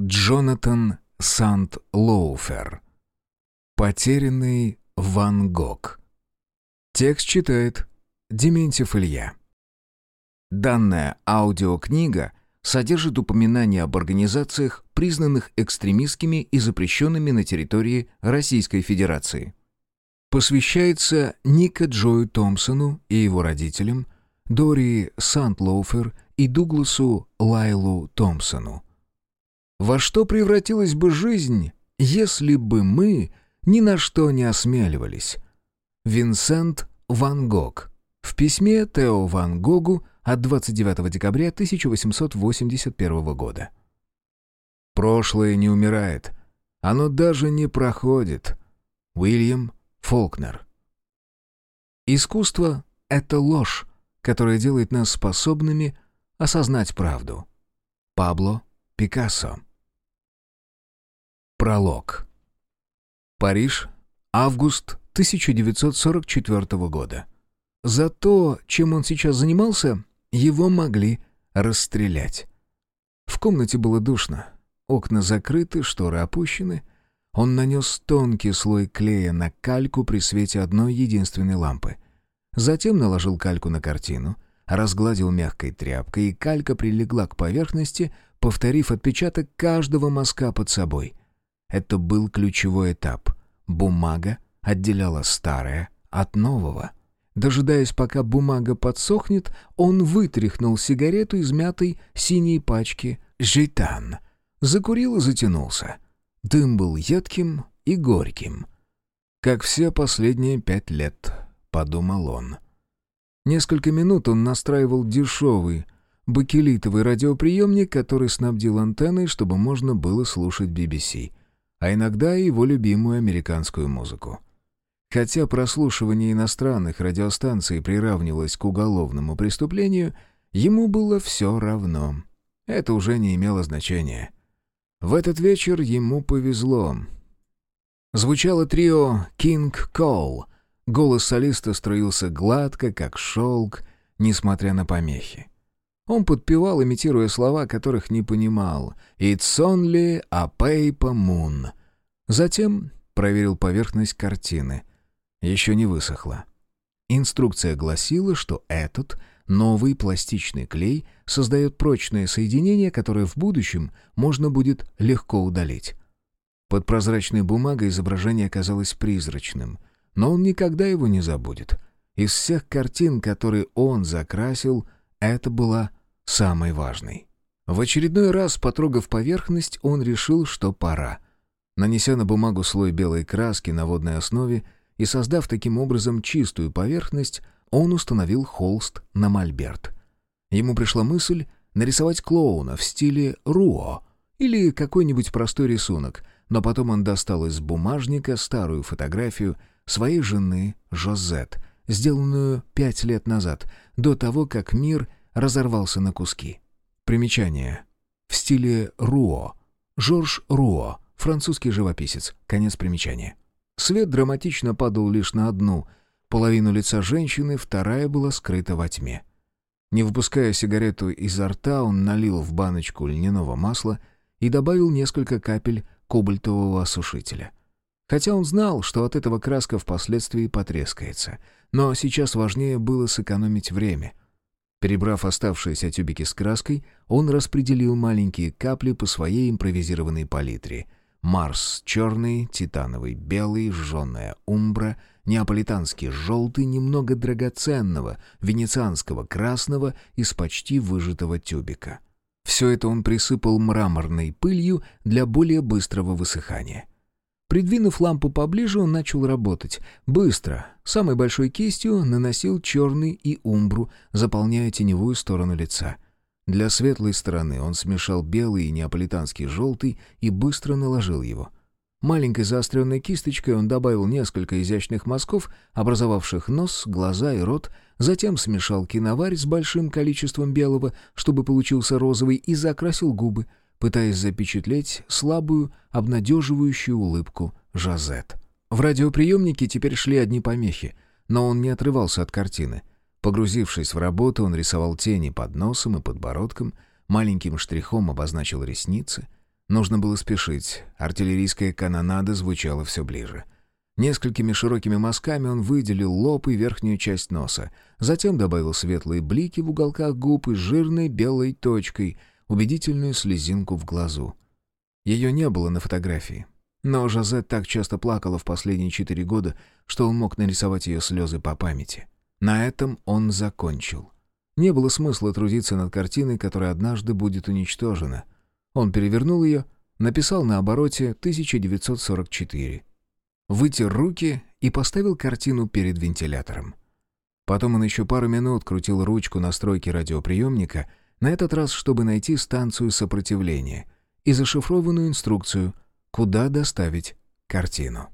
Джонатан Сант-Лоуфер. Потерянный Ван Гог. Текст читает Дементьев Илья. Данная аудиокнига содержит упоминания об организациях, признанных экстремистскими и запрещенными на территории Российской Федерации. Посвящается Ника Джою Томпсону и его родителям, Дори Сант-Лоуфер и Дугласу Лайлу Томпсону. Во что превратилась бы жизнь, если бы мы ни на что не осмеливались? Винсент Ван Гог. В письме Тео Ван Гогу от 29 декабря 1881 года. Прошлое не умирает. Оно даже не проходит. Уильям Фолкнер. Искусство — это ложь, которая делает нас способными осознать правду. Пабло Пикассо. Пролог. Париж, август 1944 года. За то, чем он сейчас занимался, его могли расстрелять. В комнате было душно. Окна закрыты, шторы опущены. Он нанес тонкий слой клея на кальку при свете одной единственной лампы. Затем наложил кальку на картину, разгладил мягкой тряпкой, и калька прилегла к поверхности, повторив отпечаток каждого мазка под собой. Это был ключевой этап. Бумага отделяла старое от нового. Дожидаясь, пока бумага подсохнет, он вытряхнул сигарету из мятой синей пачки «Житан». Закурил и затянулся. Дым был едким и горьким. «Как все последние пять лет», — подумал он. Несколько минут он настраивал дешевый, бакелитовый радиоприемник, который снабдил антенной, чтобы можно было слушать BBC а иногда и его любимую американскую музыку. Хотя прослушивание иностранных радиостанций приравнивалось к уголовному преступлению, ему было все равно. Это уже не имело значения. В этот вечер ему повезло. Звучало трио «King Cole». Голос солиста строился гладко, как шелк, несмотря на помехи. Он подпевал, имитируя слова, которых не понимал. «It's only a paper moon». Затем проверил поверхность картины. Еще не высохла. Инструкция гласила, что этот новый пластичный клей создает прочное соединение, которое в будущем можно будет легко удалить. Под прозрачной бумагой изображение оказалось призрачным, но он никогда его не забудет. Из всех картин, которые он закрасил, это была самой важной. В очередной раз, потрогав поверхность, он решил, что пора. Нанеся на бумагу слой белой краски на водной основе и создав таким образом чистую поверхность, он установил холст на мольберт. Ему пришла мысль нарисовать клоуна в стиле руо или какой-нибудь простой рисунок, но потом он достал из бумажника старую фотографию своей жены Жозет, сделанную пять лет назад, до того, как мир — разорвался на куски. Примечание. В стиле Руо. Жорж Руо, французский живописец. Конец примечания. Свет драматично падал лишь на одну. Половину лица женщины, вторая была скрыта во тьме. Не выпуская сигарету изо рта, он налил в баночку льняного масла и добавил несколько капель кобальтового осушителя. Хотя он знал, что от этого краска впоследствии потрескается. Но сейчас важнее было сэкономить время — Перебрав оставшиеся тюбики с краской, он распределил маленькие капли по своей импровизированной палитре. Марс черный, титановый белый, жженая умбра, неаполитанский желтый, немного драгоценного, венецианского красного из почти выжатого тюбика. Все это он присыпал мраморной пылью для более быстрого высыхания. Придвинув лампу поближе, он начал работать. Быстро, самой большой кистью наносил черный и умбру, заполняя теневую сторону лица. Для светлой стороны он смешал белый и неаполитанский желтый и быстро наложил его. Маленькой заостренной кисточкой он добавил несколько изящных мазков, образовавших нос, глаза и рот, затем смешал киноварь с большим количеством белого, чтобы получился розовый, и закрасил губы — пытаясь запечатлеть слабую, обнадеживающую улыбку Жазет. В радиоприемнике теперь шли одни помехи, но он не отрывался от картины. Погрузившись в работу, он рисовал тени под носом и подбородком, маленьким штрихом обозначил ресницы. Нужно было спешить, артиллерийская канонада звучала все ближе. Несколькими широкими мазками он выделил лоб и верхнюю часть носа, затем добавил светлые блики в уголках губ и жирной белой точкой, убедительную слезинку в глазу. Ее не было на фотографии. Но Жазет так часто плакала в последние четыре года, что он мог нарисовать ее слезы по памяти. На этом он закончил. Не было смысла трудиться над картиной, которая однажды будет уничтожена. Он перевернул ее, написал на обороте 1944. Вытер руки и поставил картину перед вентилятором. Потом он еще пару минут крутил ручку настройки радиоприемника, на этот раз, чтобы найти станцию сопротивления и зашифрованную инструкцию — куда доставить картину.